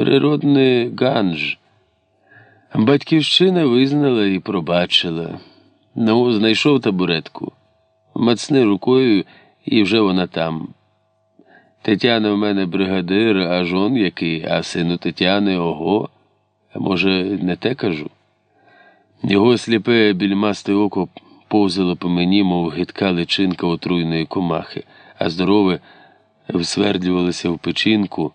природний ганж. Батьківщина визнала і пробачила. Ну, знайшов табуретку. Мацни рукою, і вже вона там. Тетяна в мене бригадир, а жон який, а сину Тетяни ого. Може, не те кажу? Його сліпе більмасте око повзало по мені, мов гидка личинка отруйної комахи, а здорове всвердлювалося в печінку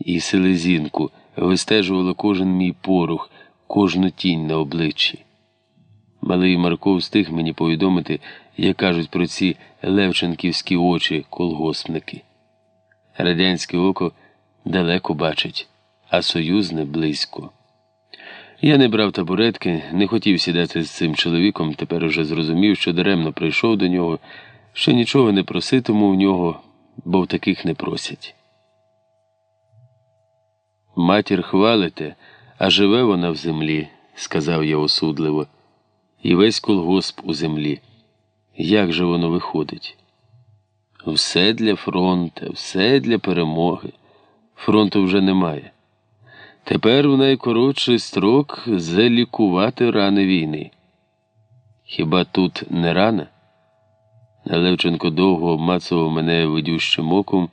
і селезінку, вистежувало кожен мій порух, кожну тінь на обличчі. Малий Марко встиг мені повідомити, як кажуть про ці левченківські очі колгоспники. Радянське око далеко бачить, а союзне близько. Я не брав табуретки, не хотів сідати з цим чоловіком, тепер уже зрозумів, що даремно прийшов до нього, що нічого не проситиму в нього, бо в таких не просять. Матір хвалите, а живе вона в землі, сказав я осудливо, і весь колгосп у землі. Як же воно виходить? Все для фронту, все для перемоги. Фронту вже немає. Тепер в найкоротший строк залікувати рани війни. Хіба тут не рана? Левченко довго обмацував мене видющим оком,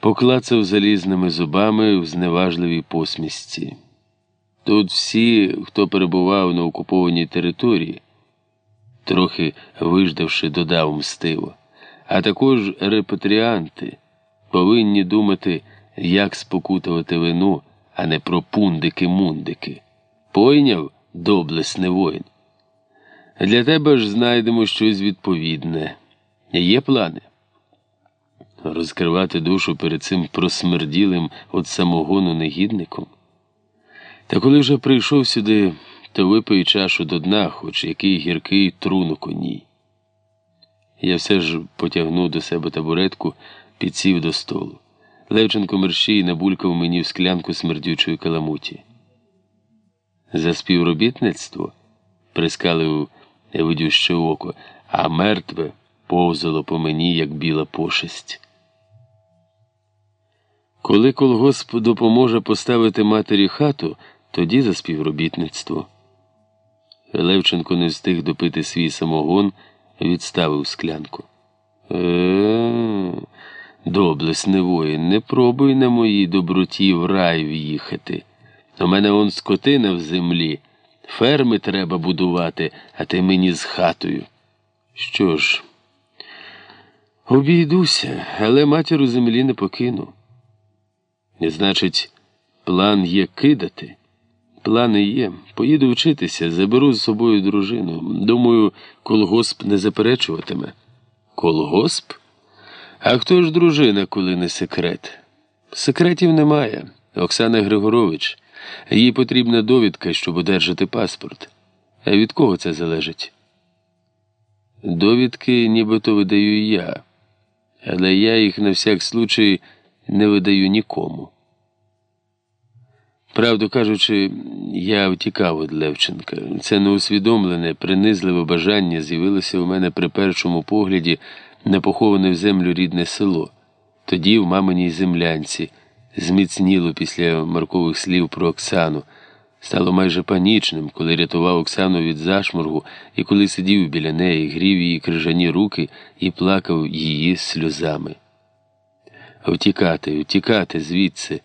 поклацав залізними зубами в зневажливій посмішці. Тут всі, хто перебував на окупованій території, трохи виждавши, додав мстиво, а також репатріанти повинні думати як спокутувати вину, а не про пундики-мундики. Пойняв доблесний воїн. Для тебе ж знайдемо щось відповідне. Є плани? Розкривати душу перед цим просмерділим от самогону негідником. Та коли вже прийшов сюди, то випий чашу до дна, хоч який гіркий трун у коні. Я все ж потягнув до себе табуретку, підсів до столу. Левченко мерщій набулькав мені в склянку смердючої каламуті. За співробітництво прискалив видюще око, а мертве повзало по мені, як біла пошесть. Коли колгосп допоможе поставити матері хату, тоді за співробітництво. Левченко не встиг допити свій самогон, відставив склянку. Е-е-е... Доблесний воїн, не пробуй на моїй доброті в рай в'їхати. У мене он скотина в землі. Ферми треба будувати, а ти мені з хатою. Що ж, обійдуся, але матір у землі не покину. Значить, план є кидати. Плани є. Поїду вчитися, заберу з собою дружину. Думаю, колгосп не заперечуватиме. Колгосп? А хто ж дружина, коли не секрет? Секретів немає. Оксана Григорович. Їй потрібна довідка, щоб одержати паспорт. А від кого це залежить? Довідки нібито видаю я, але я їх на всяк случай не видаю нікому. Правду кажучи, я втікав від Левченка. Це неусвідомлене, принизливе бажання з'явилося у мене при першому погляді на поховане в землю рідне село. Тоді в маминій землянці зміцніло після Маркових слів про Оксану. Стало майже панічним, коли рятував Оксану від зашморгу і коли сидів біля неї, грів її крижані руки і плакав її сльозами. Втікати, втікати звідси,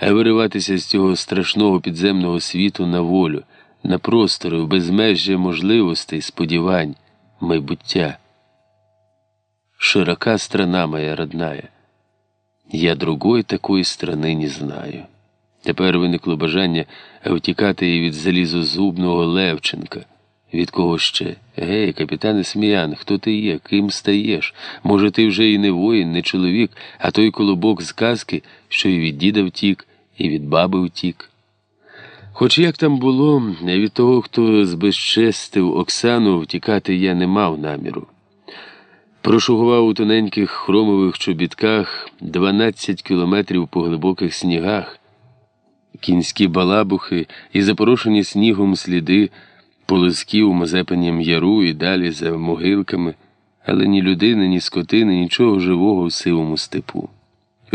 а вириватися з цього страшного підземного світу на волю, на простори, в безмежжя можливостей, сподівань, майбуття. Широка страна моя родная. Я другої такої страни не знаю. Тепер виникло бажання втікати і від залізозубного Левченка. Від кого ще? Гей, капітане Сміян, хто ти є? Ким стаєш? Може, ти вже і не воїн, не чоловік, а той колобок з казки, що і від діда втік, і від баби втік. Хоч як там було, від того, хто збезчестив Оксану, втікати я не мав наміру. Прошугував у тоненьких хромових чобітках 12 кілометрів по глибоких снігах, кінські балабухи і запорошені снігом сліди полисків мазепинім яру і далі за могилками, але ні людини, ні скотини, нічого живого в сивому степу.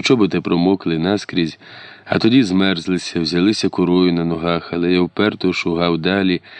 чоботи промокли наскрізь, а тоді змерзлися, взялися курою на ногах, але я вперто шугав далі.